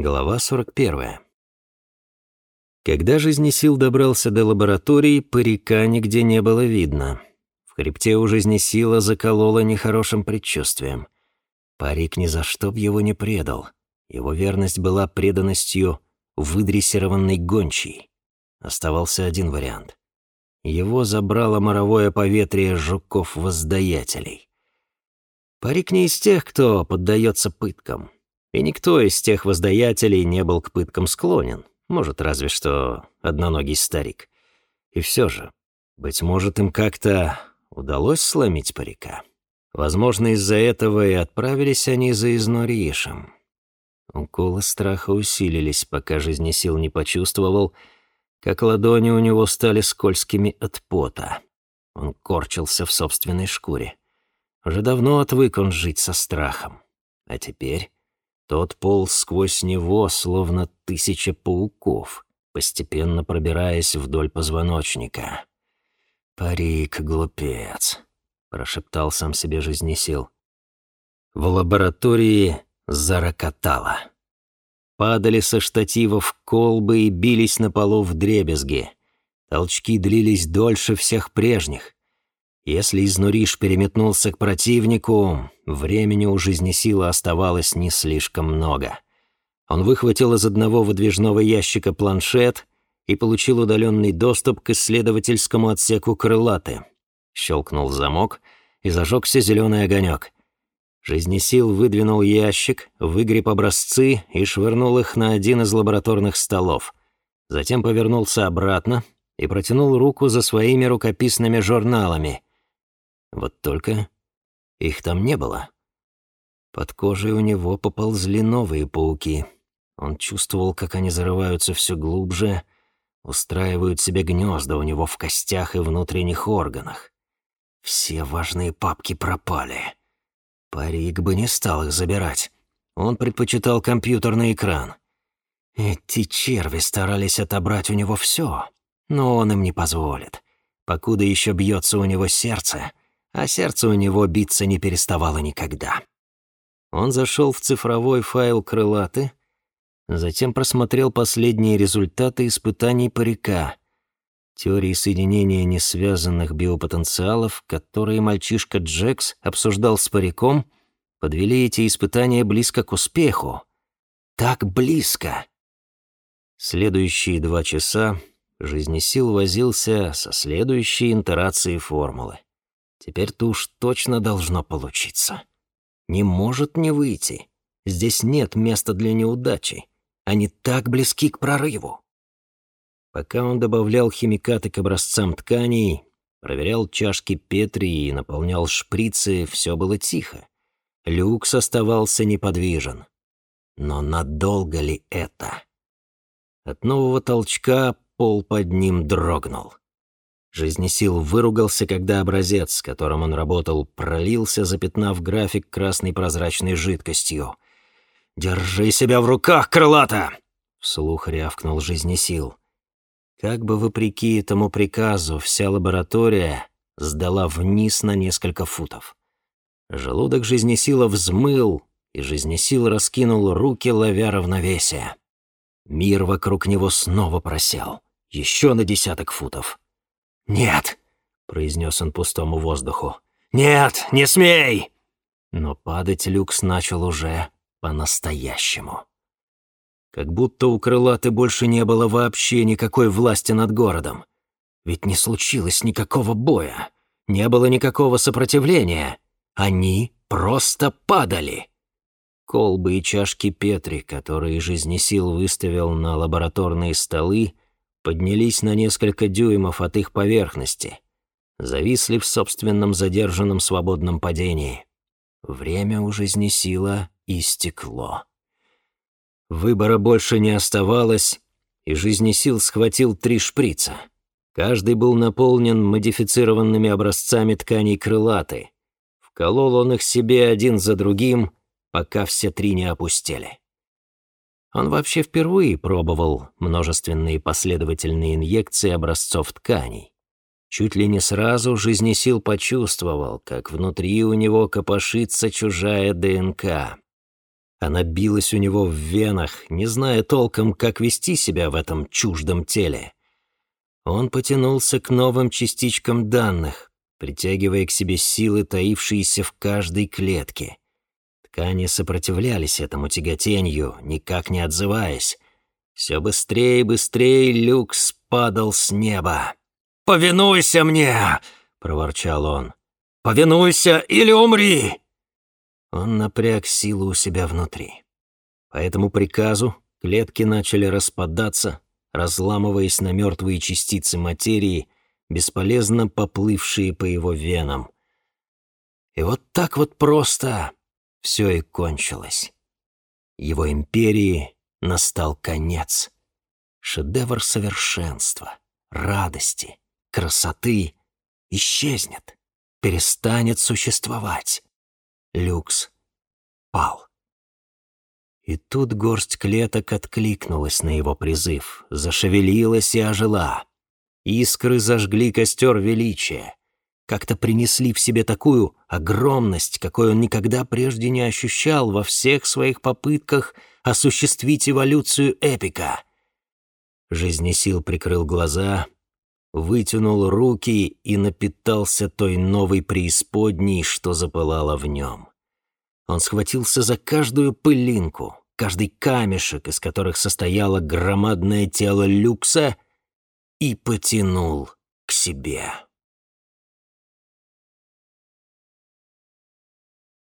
Глава 41. Когда жизнесил добрался до лаборатории, парика нигде не было видно. В хребте у жизнесила закололо нехорошим предчувствием. Парик ни за что б его не предал. Его верность была преданностью выдрессированной гончей. Оставался один вариант. Его забрало моровое поветрие жуков-воздаятелей. Парик не из тех, кто поддается пыткам. И никто из тех воздаятелей не был к пыткам склонен. Может, разве что одноногий старик. И все же, быть может, им как-то удалось сломить парика. Возможно, из-за этого и отправились они за Изноришем. Уколы страха усилились, пока жизнесил не почувствовал, как ладони у него стали скользкими от пота. Он корчился в собственной шкуре. Уже давно отвык он жить со страхом. А теперь тот полз сквозь него, словно тысяча пауков, постепенно пробираясь вдоль позвоночника. «Парик, глупец», — прошептал сам себе жизнесил. В лаборатории зарокотало. Падали со штативов колбы и бились на полу в дребезги. Толчки длились дольше всех прежних. Если изнуриш переметнулся к противнику, времени у жизнесила оставалось не слишком много. Он выхватил из одного выдвижного ящика планшет и получил удаленный доступ к исследовательскому отсеку крылаты. Щелкнул замок, и зажегся зеленый огонек. Жизнесил выдвинул ящик, выгреб образцы и швырнул их на один из лабораторных столов. Затем повернулся обратно и протянул руку за своими рукописными журналами — вот только их там не было. Под кожей у него поползли новые пауки. Он чувствовал, как они зарываются все глубже, устраивают себе гнезда у него в костях и внутренних органах. Все важные папки пропали. Парик бы не стал их забирать. Он предпочитал компьютерный экран. Эти черви старались отобрать у него все, но он им не позволит. Покуда еще бьется у него сердце, а сердце у него биться не переставало никогда. Он зашел в цифровой файл крылаты, затем просмотрел последние результаты испытаний парика, теории соединения несвязанных биопотенциалов, которые мальчишка Джекс обсуждал с париком, подвели эти испытания близко к успеху. Так близко! Следующие два часа жизнесил возился со следующей интерацией формулы. Теперь-то уж точно должно получиться. Не может не выйти. Здесь нет места для неудачи. Они так близки к прорыву. Пока он добавлял химикаты к образцам тканей, проверял чашки Петри и наполнял шприцы, все было тихо. Люкс оставался неподвижен. Но надолго ли это? От нового толчка пол под ним дрогнул. Жизнесил выругался, когда образец, с которым он работал, пролился, запятнав график красной прозрачной жидкостью. «Держи себя в руках, крылата!» — вслух рявкнул Жизнесил. Как бы вопреки этому приказу, вся лаборатория сдала вниз на несколько футов. Желудок Жизнесила взмыл, и Жизнесил раскинул руки, ловя равновесие. Мир вокруг него снова просел, еще на десяток футов. «Нет», — произнес он пустому воздуху. «Нет, не смей!» Но падать Люкс начал уже по-настоящему. Как будто у крылаты больше не было вообще никакой власти над городом. Ведь не случилось никакого боя, не было никакого сопротивления. Они просто падали. Колбы и чашки Петри, которые жизнесил выставил на лабораторные столы, поднялись на несколько дюймов от их поверхности, зависли в собственном задержанном свободном падении. Время уже изнесило и стекло. Выбора больше не оставалось, и жизнесил схватил три шприца. Каждый был наполнен модифицированными образцами тканей крылаты. Вколол он их себе один за другим, пока все три не опустели. Он вообще впервые пробовал множественные последовательные инъекции образцов тканей. Чуть ли не сразу жизнесил почувствовал, как внутри у него копошится чужая ДНК. Она билась у него в венах, не зная толком, как вести себя в этом чуждом теле. Он потянулся к новым частичкам данных, притягивая к себе силы, таившиеся в каждой клетке. Ткани сопротивлялись этому тяготению, никак не отзываясь. Все быстрее и быстрее люк спадал с неба. «Повинуйся мне!» — проворчал он. «Повинуйся или умри!» Он напряг силу у себя внутри. По этому приказу клетки начали распадаться, разламываясь на мертвые частицы материи, бесполезно поплывшие по его венам. И вот так вот просто все и кончилось. Его империи настал конец. Шедевр совершенства, радости, красоты исчезнет, перестанет существовать. Люкс пал. И тут горсть клеток откликнулась на его призыв, зашевелилась и ожила. Искры зажгли костер величия, как-то принесли в себе такую огромность, какой он никогда прежде не ощущал во всех своих попытках осуществить эволюцию эпика. Жизнесил прикрыл глаза, вытянул руки и напитался той новой преисподней, что запылало в нем. Он схватился за каждую пылинку, каждый камешек, из которых состояло громадное тело люкса, и потянул к себе.